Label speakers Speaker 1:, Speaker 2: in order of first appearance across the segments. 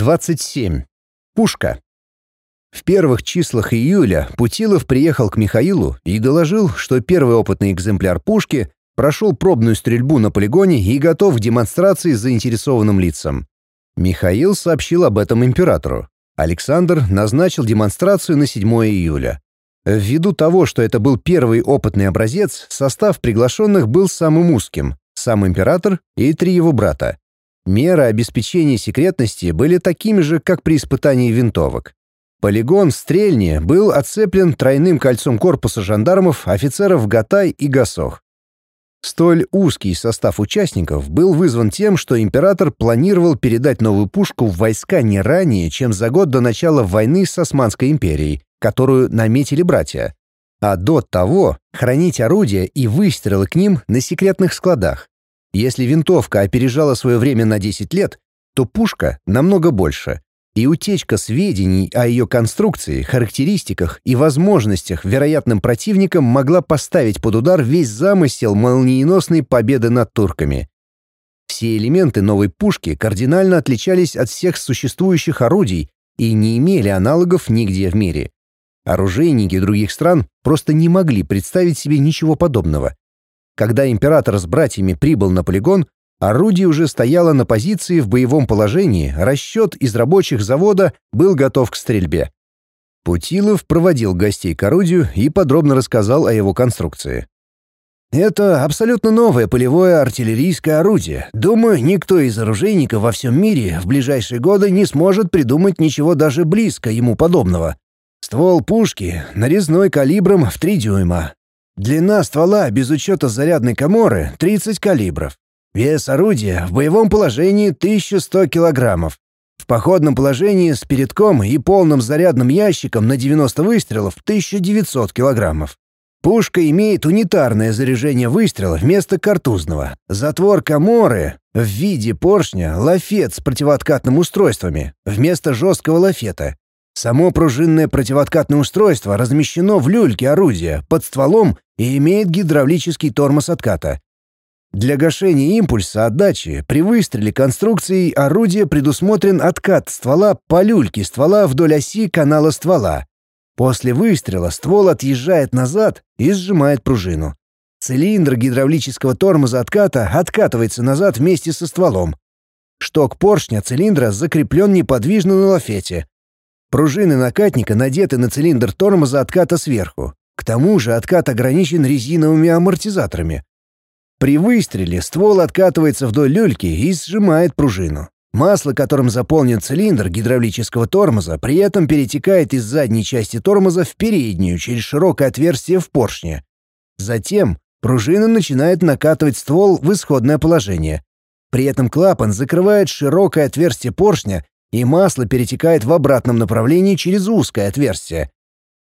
Speaker 1: 27. Пушка. В первых числах июля Путилов приехал к Михаилу и доложил, что первый опытный экземпляр пушки прошел пробную стрельбу на полигоне и готов к демонстрации заинтересованным лицам. Михаил сообщил об этом императору. Александр назначил демонстрацию на 7 июля. Ввиду того, что это был первый опытный образец, состав приглашенных был самым узким — сам император и три его брата. Меры обеспечения секретности были такими же, как при испытании винтовок. Полигон Стрельни был оцеплен тройным кольцом корпуса жандармов, офицеров Гатай и Гасох. Столь узкий состав участников был вызван тем, что император планировал передать новую пушку в войска не ранее, чем за год до начала войны с Османской империей, которую наметили братья, а до того хранить орудия и выстрелы к ним на секретных складах. Если винтовка опережала свое время на 10 лет, то пушка намного больше, и утечка сведений о ее конструкции, характеристиках и возможностях вероятным противникам могла поставить под удар весь замысел молниеносной победы над турками. Все элементы новой пушки кардинально отличались от всех существующих орудий и не имели аналогов нигде в мире. Оружейники других стран просто не могли представить себе ничего подобного. Когда император с братьями прибыл на полигон, орудие уже стояло на позиции в боевом положении, расчет из рабочих завода был готов к стрельбе. Путилов проводил гостей к орудию и подробно рассказал о его конструкции. «Это абсолютно новое полевое артиллерийское орудие. Думаю, никто из оружейников во всем мире в ближайшие годы не сможет придумать ничего даже близко ему подобного. Ствол пушки нарезной калибром в 3 дюйма, Длина ствола без учета зарядной коморы — 30 калибров. Вес орудия в боевом положении 1100 килограммов. В походном положении с передком и полным зарядным ящиком на 90 выстрелов 1900 килограммов. Пушка имеет унитарное заряжение выстрела вместо картузного. Затвор коморы в виде поршня, лафет с противооткатным устройствами вместо жесткого лафета. Само пружинное противооткатное устройство размещено в люльке орудия под стволом и имеет гидравлический тормоз отката. Для гашения импульса отдачи при выстреле конструкцией орудия предусмотрен откат ствола по люльке ствола вдоль оси канала ствола. После выстрела ствол отъезжает назад и сжимает пружину. Цилиндр гидравлического тормоза отката откатывается назад вместе со стволом. Шток поршня цилиндра закреплен неподвижно на лафете. Пружины накатника надеты на цилиндр тормоза отката сверху. К тому же откат ограничен резиновыми амортизаторами. При выстреле ствол откатывается вдоль люльки и сжимает пружину. Масло, которым заполнен цилиндр гидравлического тормоза, при этом перетекает из задней части тормоза в переднюю через широкое отверстие в поршне. Затем пружина начинает накатывать ствол в исходное положение. При этом клапан закрывает широкое отверстие поршня, и масло перетекает в обратном направлении через узкое отверстие.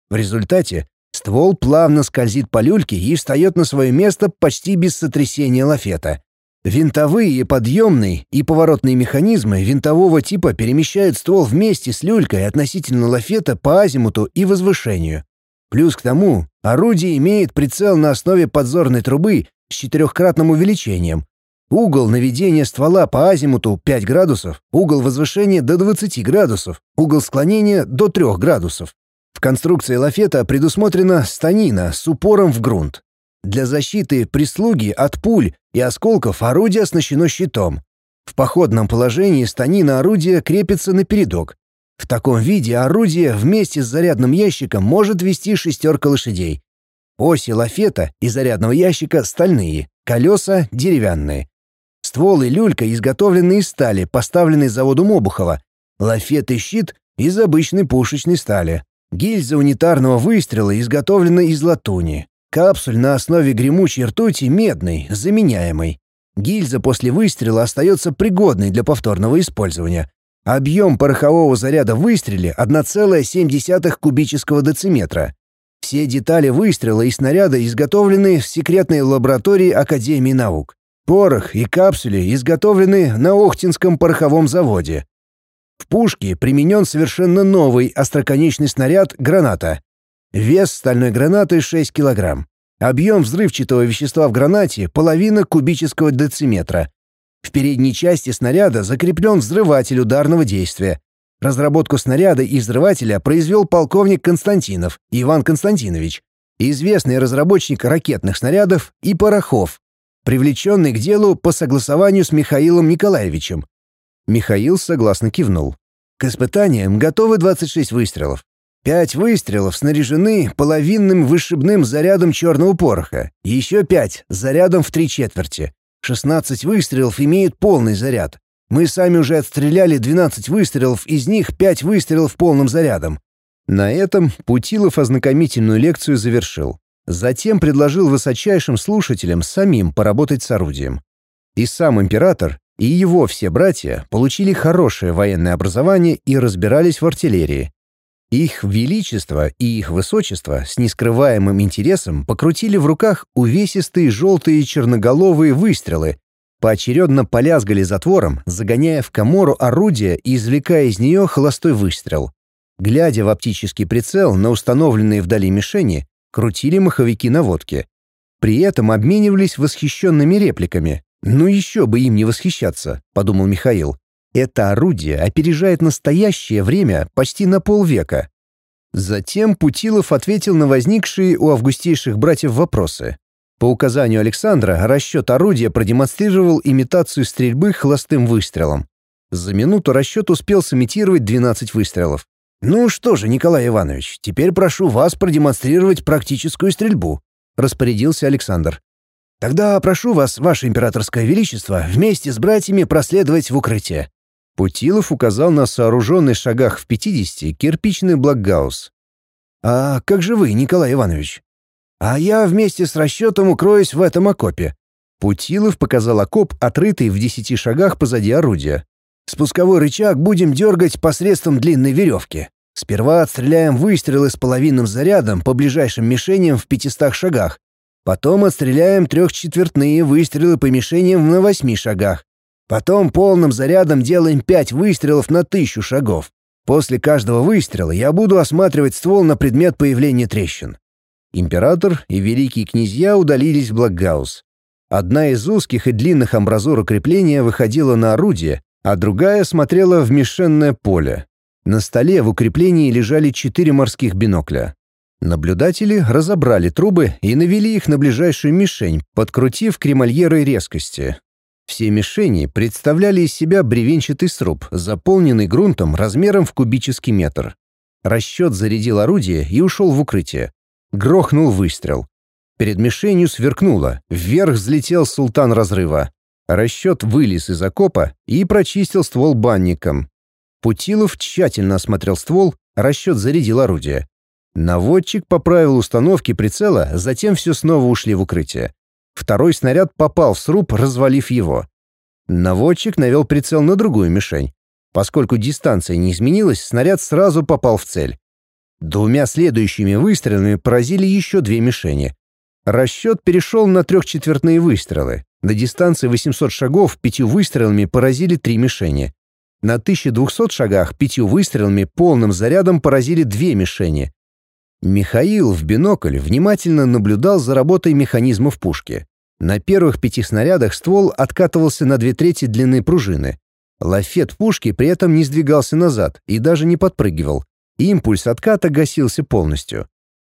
Speaker 1: В результате Ствол плавно скользит по люльке и встает на свое место почти без сотрясения лафета. Винтовые, подъемные и поворотные механизмы винтового типа перемещают ствол вместе с люлькой относительно лафета по азимуту и возвышению. Плюс к тому, орудие имеет прицел на основе подзорной трубы с четырехкратным увеличением. Угол наведения ствола по азимуту 5 градусов, угол возвышения до 20 градусов, угол склонения до 3 градусов. В конструкции лафета предусмотрена станина с упором в грунт. Для защиты прислуги от пуль и осколков орудие оснащено щитом. В походном положении станина орудия крепится на передок. В таком виде орудие вместе с зарядным ящиком может вести шестерка лошадей. Оси лафета и зарядного ящика стальные, колеса деревянные. Ствол и люлька изготовлены из стали, поставленной заводом Обухова. Лафет и щит из обычной пушечной стали. Гильза унитарного выстрела изготовлена из латуни. Капсуль на основе гремучей ртути медный, заменяемый. Гильза после выстрела остается пригодной для повторного использования. Объем порохового заряда в выстреле 1,7 кубического дециметра. Все детали выстрела и снаряда изготовлены в секретной лаборатории Академии наук. Порох и капсули изготовлены на Охтинском пороховом заводе. В пушке применен совершенно новый остроконечный снаряд «Граната». Вес стальной гранаты 6 кг. Объем взрывчатого вещества в гранате — половина кубического дециметра. В передней части снаряда закреплен взрыватель ударного действия. Разработку снаряда и взрывателя произвел полковник Константинов Иван Константинович, известный разработчик ракетных снарядов и порохов, привлеченный к делу по согласованию с Михаилом Николаевичем. Михаил согласно кивнул. К испытаниям готовы 26 выстрелов. Пять выстрелов снаряжены половинным вышибным зарядом черного пороха, еще пять — зарядом в три четверти. 16 выстрелов имеют полный заряд. Мы сами уже отстреляли 12 выстрелов, из них 5 выстрелов полным зарядом. На этом Путилов ознакомительную лекцию завершил. Затем предложил высочайшим слушателям самим поработать с орудием. И сам император, и его все братья получили хорошее военное образование и разбирались в артиллерии. Их величество и их высочество с нескрываемым интересом покрутили в руках увесистые желтые черноголовые выстрелы, поочередно полязгали затвором, загоняя в комору орудие и извлекая из нее холостой выстрел. Глядя в оптический прицел на установленные вдали мишени, крутили маховики наводки. При этом обменивались восхищенными репликами. «Ну еще бы им не восхищаться», — подумал Михаил. Это орудие опережает настоящее время почти на полвека. Затем Путилов ответил на возникшие у августейших братьев вопросы. По указанию Александра расчет орудия продемонстрировал имитацию стрельбы холостым выстрелом. За минуту расчет успел сымитировать 12 выстрелов. «Ну что же, Николай Иванович, теперь прошу вас продемонстрировать практическую стрельбу», — распорядился Александр. «Тогда прошу вас, ваше императорское величество, вместе с братьями проследовать в укрытие. Путилов указал на сооруженный шагах в 50 кирпичный блокгаус. «А как же вы, Николай Иванович?» «А я вместе с расчетом укроюсь в этом окопе». Путилов показал окоп, отрытый в 10 шагах позади орудия. «Спусковой рычаг будем дергать посредством длинной веревки. Сперва отстреляем выстрелы с половинным зарядом по ближайшим мишеням в 500 шагах. Потом отстреляем трехчетвертные выстрелы по мишеням на 8 шагах. Потом полным зарядом делаем пять выстрелов на тысячу шагов. После каждого выстрела я буду осматривать ствол на предмет появления трещин. Император и великие князья удалились в Блокгаус. Одна из узких и длинных амбразур укрепления выходила на орудие, а другая смотрела в мишенное поле. На столе в укреплении лежали четыре морских бинокля. Наблюдатели разобрали трубы и навели их на ближайшую мишень, подкрутив кремольерой резкости. Все мишени представляли из себя бревенчатый сруб, заполненный грунтом размером в кубический метр. Расчет зарядил орудие и ушел в укрытие. Грохнул выстрел. Перед мишенью сверкнуло, вверх взлетел султан разрыва. Расчет вылез из окопа и прочистил ствол банником. Путилов тщательно осмотрел ствол, расчет зарядил орудие. Наводчик поправил установки прицела, затем все снова ушли в укрытие. Второй снаряд попал в сруб, развалив его. Наводчик навел прицел на другую мишень. Поскольку дистанция не изменилась, снаряд сразу попал в цель. Двумя следующими выстрелами поразили еще две мишени. Расчет перешел на трехчетвертные выстрелы. На дистанции 800 шагов пятью выстрелами поразили три мишени. На 1200 шагах пятью выстрелами полным зарядом поразили две мишени. Михаил в бинокль внимательно наблюдал за работой механизма в пушке. На первых пяти снарядах ствол откатывался на две трети длины пружины. Лафет пушки при этом не сдвигался назад и даже не подпрыгивал. Импульс отката гасился полностью.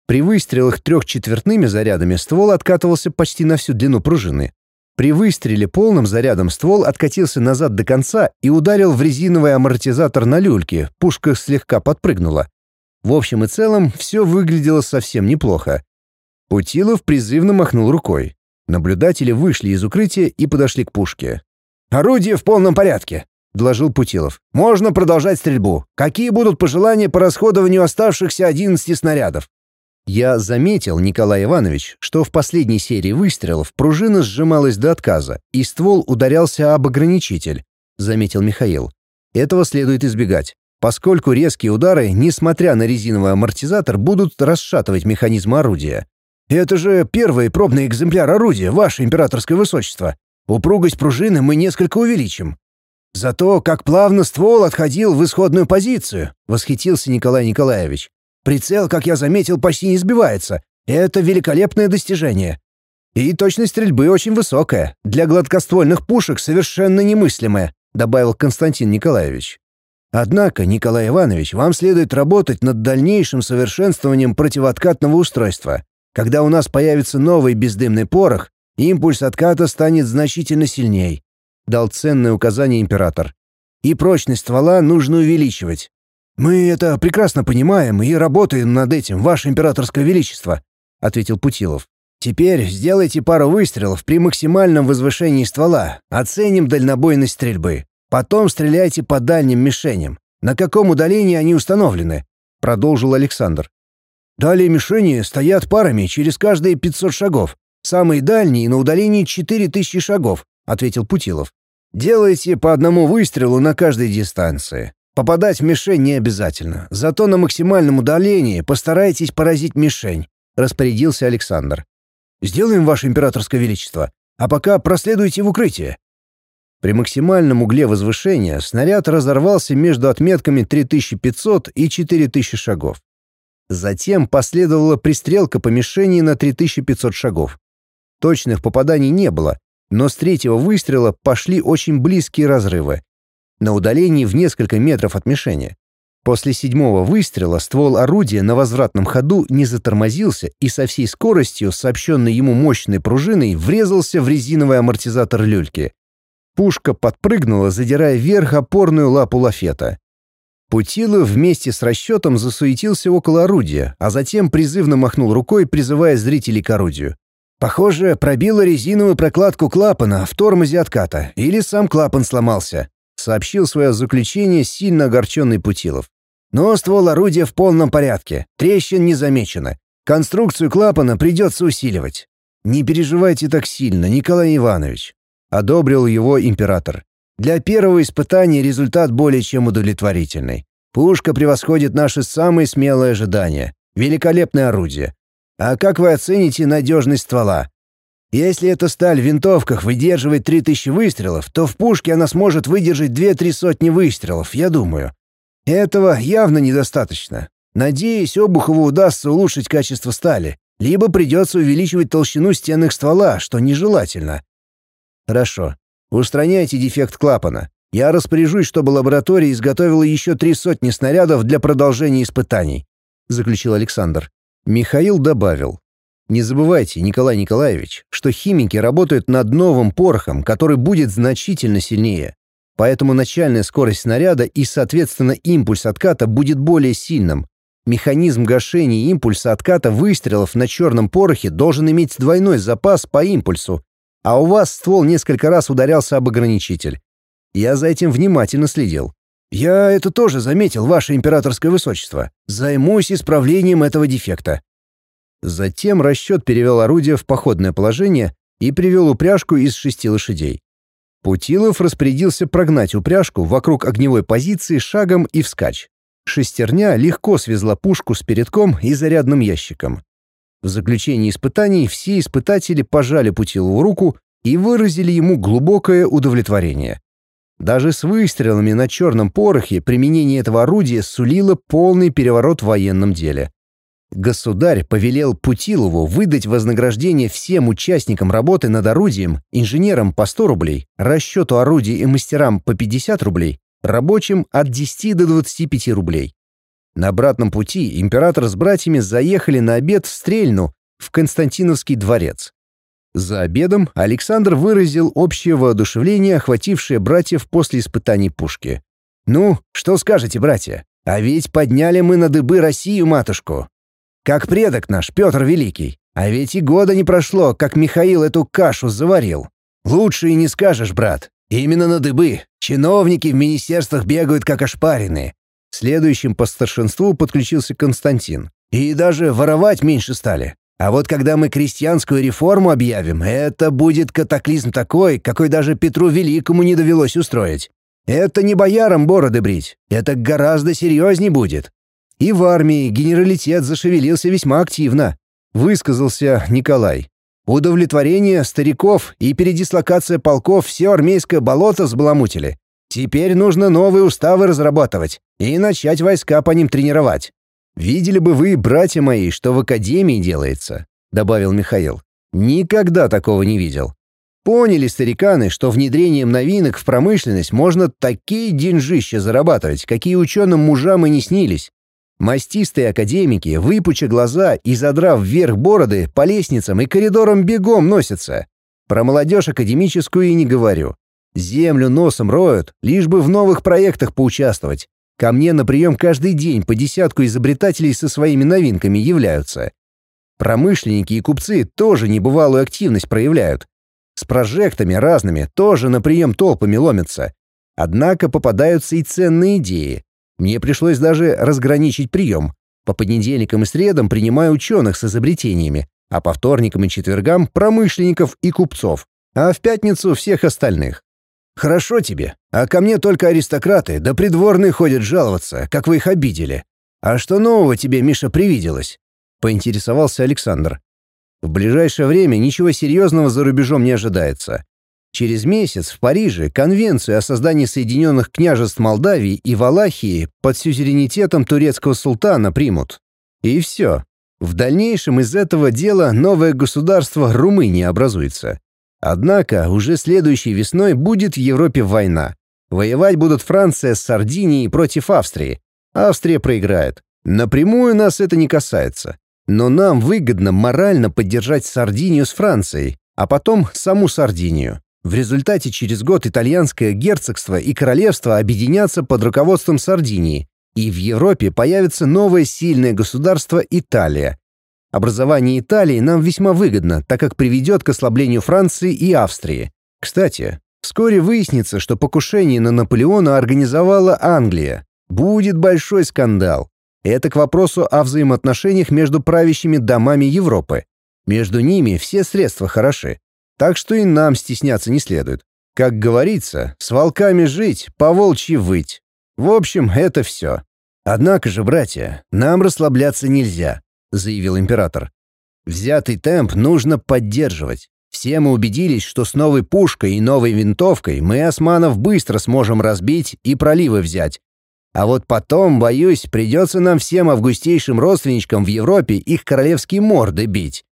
Speaker 1: При выстрелах трехчетвертными зарядами ствол откатывался почти на всю длину пружины. При выстреле полным зарядом ствол откатился назад до конца и ударил в резиновый амортизатор на люльке, пушка слегка подпрыгнула. В общем и целом, все выглядело совсем неплохо. Путилов призывно махнул рукой. Наблюдатели вышли из укрытия и подошли к пушке. «Орудие в полном порядке», — доложил Путилов. «Можно продолжать стрельбу. Какие будут пожелания по расходованию оставшихся 11 снарядов?» Я заметил, Николай Иванович, что в последней серии выстрелов пружина сжималась до отказа, и ствол ударялся об ограничитель, заметил Михаил. Этого следует избегать поскольку резкие удары, несмотря на резиновый амортизатор, будут расшатывать механизм орудия. «Это же первый пробный экземпляр орудия, ваше императорское высочество. Упругость пружины мы несколько увеличим». «Зато как плавно ствол отходил в исходную позицию», — восхитился Николай Николаевич. «Прицел, как я заметил, почти не сбивается. Это великолепное достижение». И точность стрельбы очень высокая, для гладкоствольных пушек совершенно немыслимая», добавил Константин Николаевич. Однако, Николай Иванович, вам следует работать над дальнейшим совершенствованием противооткатного устройства. Когда у нас появится новый бездымный порох, импульс отката станет значительно сильней», — дал ценное указание император. «И прочность ствола нужно увеличивать. Мы это прекрасно понимаем и работаем над этим, ваше императорское величество», — ответил Путилов. «Теперь сделайте пару выстрелов при максимальном возвышении ствола, оценим дальнобойность стрельбы. Потом стреляйте по дальним мишеням. На каком удалении они установлены?» — продолжил Александр. «Далее мишени стоят парами через каждые 500 шагов. Самые дальние на удалении 4000 шагов», — ответил Путилов. «Делайте по одному выстрелу на каждой дистанции. Попадать в мишень не обязательно. Зато на максимальном удалении постарайтесь поразить мишень», — распорядился Александр. «Сделаем, Ваше Императорское Величество. А пока проследуйте в укрытие». При максимальном угле возвышения снаряд разорвался между отметками 3500 и 4000 шагов. Затем последовала пристрелка по мишени на 3500 шагов. Точных попаданий не было, но с третьего выстрела пошли очень близкие разрывы. На удалении в несколько метров от мишени. После седьмого выстрела ствол орудия на возвратном ходу не затормозился и со всей скоростью, сообщенной ему мощной пружиной, врезался в резиновый амортизатор люльки. Пушка подпрыгнула, задирая вверх опорную лапу лафета. Путилов вместе с расчетом засуетился около орудия, а затем призывно махнул рукой, призывая зрителей к орудию. «Похоже, пробила резиновую прокладку клапана в тормозе отката, или сам клапан сломался», сообщил свое заключение сильно огорченный Путилов. «Но ствол орудия в полном порядке, трещин не замечено. Конструкцию клапана придется усиливать. Не переживайте так сильно, Николай Иванович одобрил его император. Для первого испытания результат более чем удовлетворительный. Пушка превосходит наши самые смелые ожидания. Великолепное орудие. А как вы оцените надежность ствола? Если эта сталь в винтовках выдерживает 3000 выстрелов, то в пушке она сможет выдержать 2-3 сотни выстрелов, я думаю. Этого явно недостаточно. Надеюсь, Обухову удастся улучшить качество стали, либо придется увеличивать толщину стенных ствола, что нежелательно. Хорошо. Устраняйте дефект клапана. Я распоряжусь, чтобы лаборатория изготовила еще три сотни снарядов для продолжения испытаний», — заключил Александр. Михаил добавил. «Не забывайте, Николай Николаевич, что химики работают над новым порохом, который будет значительно сильнее. Поэтому начальная скорость снаряда и, соответственно, импульс отката будет более сильным. Механизм гашения импульса отката выстрелов на черном порохе должен иметь двойной запас по импульсу, а у вас ствол несколько раз ударялся об ограничитель. Я за этим внимательно следил. Я это тоже заметил, ваше императорское высочество. Займусь исправлением этого дефекта. Затем расчет перевел орудие в походное положение и привел упряжку из шести лошадей. Путилов распорядился прогнать упряжку вокруг огневой позиции шагом и вскачь. Шестерня легко свезла пушку с передком и зарядным ящиком. В заключении испытаний все испытатели пожали Путилову руку и выразили ему глубокое удовлетворение. Даже с выстрелами на черном порохе применение этого орудия сулило полный переворот в военном деле. Государь повелел Путилову выдать вознаграждение всем участникам работы над орудием, инженерам по 100 рублей, расчету орудий и мастерам по 50 рублей, рабочим от 10 до 25 рублей. На обратном пути император с братьями заехали на обед в Стрельну, в Константиновский дворец. За обедом Александр выразил общее воодушевление, охватившее братьев после испытаний пушки. «Ну, что скажете, братья? А ведь подняли мы на дыбы Россию, матушку. Как предок наш, Петр Великий. А ведь и года не прошло, как Михаил эту кашу заварил. Лучше и не скажешь, брат. Именно на дыбы. Чиновники в министерствах бегают как ошпаренные. Следующим по старшинству подключился Константин. И даже воровать меньше стали. А вот когда мы крестьянскую реформу объявим, это будет катаклизм такой, какой даже Петру Великому не довелось устроить. Это не боярам бороды брить, это гораздо серьезней будет. И в армии генералитет зашевелился весьма активно, высказался Николай. Удовлетворение стариков и передислокация полков все армейское болото сбаламутили. Теперь нужно новые уставы разрабатывать и начать войска по ним тренировать. Видели бы вы, братья мои, что в академии делается, добавил Михаил. Никогда такого не видел. Поняли стариканы, что внедрением новинок в промышленность можно такие деньжища зарабатывать, какие ученым мужам и не снились. Мастистые академики, выпуча глаза и задрав вверх бороды, по лестницам и коридорам бегом носятся. Про молодежь академическую и не говорю. Землю носом роют, лишь бы в новых проектах поучаствовать. Ко мне на прием каждый день по десятку изобретателей со своими новинками являются. Промышленники и купцы тоже небывалую активность проявляют. С прожектами разными тоже на прием толпами ломятся. Однако попадаются и ценные идеи. Мне пришлось даже разграничить прием. По понедельникам и средам принимаю ученых с изобретениями, а по вторникам и четвергам — промышленников и купцов, а в пятницу — всех остальных. «Хорошо тебе, а ко мне только аристократы да придворные ходят жаловаться, как вы их обидели. А что нового тебе, Миша, привиделось?» — поинтересовался Александр. В ближайшее время ничего серьезного за рубежом не ожидается. Через месяц в Париже конвенцию о создании Соединенных княжеств Молдавии и Валахии под сюзеренитетом турецкого султана примут. И все. В дальнейшем из этого дела новое государство Румыния образуется. Однако уже следующей весной будет в Европе война. Воевать будут Франция с Сардинией против Австрии. Австрия проиграет. Напрямую нас это не касается. Но нам выгодно морально поддержать Сардинию с Францией, а потом саму Сардинию. В результате через год итальянское герцогство и королевство объединятся под руководством Сардинии, и в Европе появится новое сильное государство Италия. Образование Италии нам весьма выгодно, так как приведет к ослаблению Франции и Австрии. Кстати, вскоре выяснится, что покушение на Наполеона организовала Англия. Будет большой скандал. Это к вопросу о взаимоотношениях между правящими домами Европы. Между ними все средства хороши. Так что и нам стесняться не следует. Как говорится, с волками жить, по волчьи выть. В общем, это все. Однако же, братья, нам расслабляться нельзя, заявил император. Взятый темп нужно поддерживать. Все мы убедились, что с новой пушкой и новой винтовкой мы османов быстро сможем разбить и проливы взять, а вот потом, боюсь, придется нам всем августейшим родственничкам в Европе их королевские морды бить.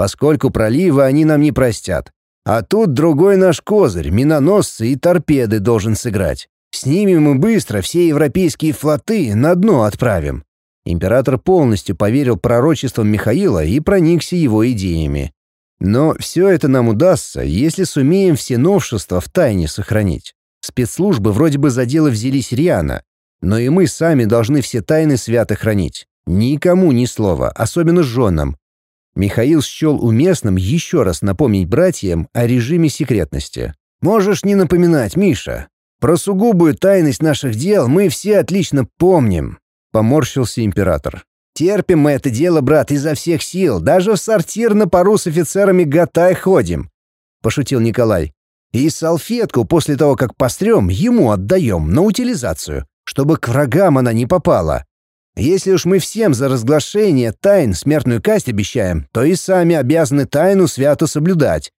Speaker 1: Поскольку проливы они нам не простят. А тут другой наш козырь, миноносцы и торпеды должен сыграть. С ними мы быстро все европейские флоты на дно отправим. Император полностью поверил пророчествам Михаила и проникся его идеями. Но все это нам удастся, если сумеем все новшества в тайне сохранить. Спецслужбы вроде бы за дело взялись рьяно, но и мы сами должны все тайны свято хранить. Никому ни слова, особенно женам. Михаил счел уместным еще раз напомнить братьям о режиме секретности. «Можешь не напоминать, Миша. Про сугубую тайность наших дел мы все отлично помним», — поморщился император. «Терпим мы это дело, брат, изо всех сил. Даже в сортир на пару с офицерамиГатай ходим», — пошутил Николай. «И салфетку после того, как пострем, ему отдаем на утилизацию чтобы к врагам она не попала. Если уж мы всем за разглашение тайн смертную касть обещаем, то и сами обязаны тайну свято соблюдать.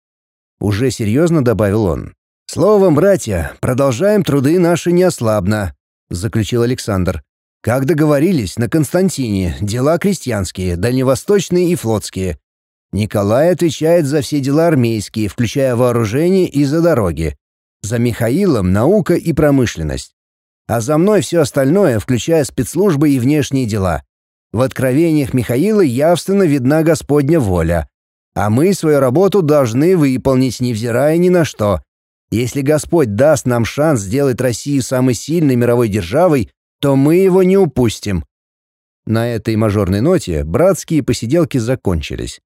Speaker 1: Уже серьезно добавил он. Словом, братья, продолжаем труды наши неослабно, заключил Александр. Как договорились, на Константине дела крестьянские, дальневосточные и флотские. Николай отвечает за все дела армейские, включая вооружение и за дороги. За Михаилом наука и промышленность а за мной все остальное, включая спецслужбы и внешние дела. В откровениях Михаила явственно видна Господня воля. А мы свою работу должны выполнить, невзирая ни на что. Если Господь даст нам шанс сделать Россию самой сильной мировой державой, то мы его не упустим. На этой мажорной ноте братские посиделки закончились.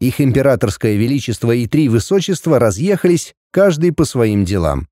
Speaker 1: Их императорское величество и три высочества разъехались, каждый по своим делам.